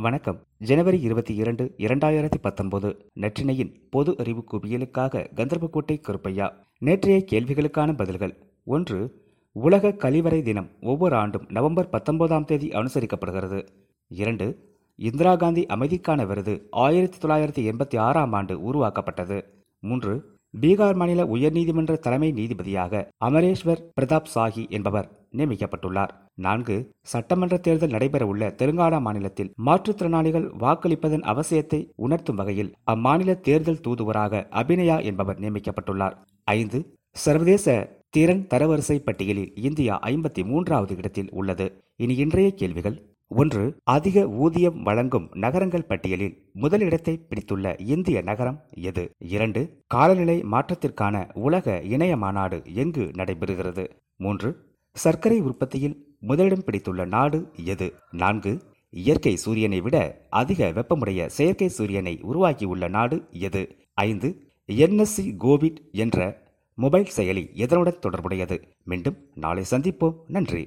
வணக்கம். ஜனவரி இருபத்தி இரண்டு இரண்டாயிரத்தி பத்தொன்பது நற்றினையின் பொது அறிவு குவியலுக்காக கந்தர்போட்டை கருப்பையா. நேற்றைய கேள்விகளுக்கான பதில்கள். ஒன்று உலக கழிவறை தினம் ஒவ்வொரு ஆண்டும் நவம்பர் பத்தொன்பதாம் தேதி அனுசரிக்கப்படுகிறது. இரண்டு இந்திரா காந்தி அமைதிக்கான விருது ஆயிரத்தி தொள்ளாயிரத்தி எண்பத்தி ஆறாம் ஆண்டு உருவாக்கப்பட்டது. மூன்று பீகார் மாநில உயர்நீதிமன்ற தலைமை நீதிபதியாக அமரேஸ்வர் பிரதாப் சாஹி என்பவர். நியமிக்கப்பட்டுள்ளார். நான்கு சட்டமன்ற தேர்தல் நடைபெறவுள்ள தெலுங்கானா மாநிலத்தில் மாற்றுத்திறனாளிகள் வாக்களிப்பதன் அவசியத்தை உணர்த்தும் வகையில் அம்மாநில தேர்தல் தூதுவராக அபிநயா என்பவர் நியமிக்கப்பட்டுள்ளார். ஐந்து சர்வதேச திறன் தரவரிசை பட்டியலில் இந்தியா ஐம்பத்தி மூன்றாவது இடத்தில் உள்ளது. இனி இன்றைய கேள்விகள். ஒன்று அதிக ஊதியம் வழங்கும் நகரங்கள் பட்டியலில் முதலிடத்தை பிடித்துள்ள இந்திய நகரம் எது? இரண்டு காலநிலை மாற்றத்திற்கான உலக இணைய மாநாடு எங்கு நடைபெறுகிறது? மூன்று சர்க்கரை உற்பத்தியில் முதலிடம் பிடித்துள்ள நாடு எது? நான்கு இயற்கை சூரியனை விட அதிக வெப்பமுடைய செயற்கை சூரியனை உருவாக்கியுள்ள நாடு எது? ஐந்து என்எஸ்சி கோவிட் என்ற மொபைல் செயலி எதனுடன் தொடர்புடையது? மீண்டும் நாளை சந்திப்போம். நன்றி.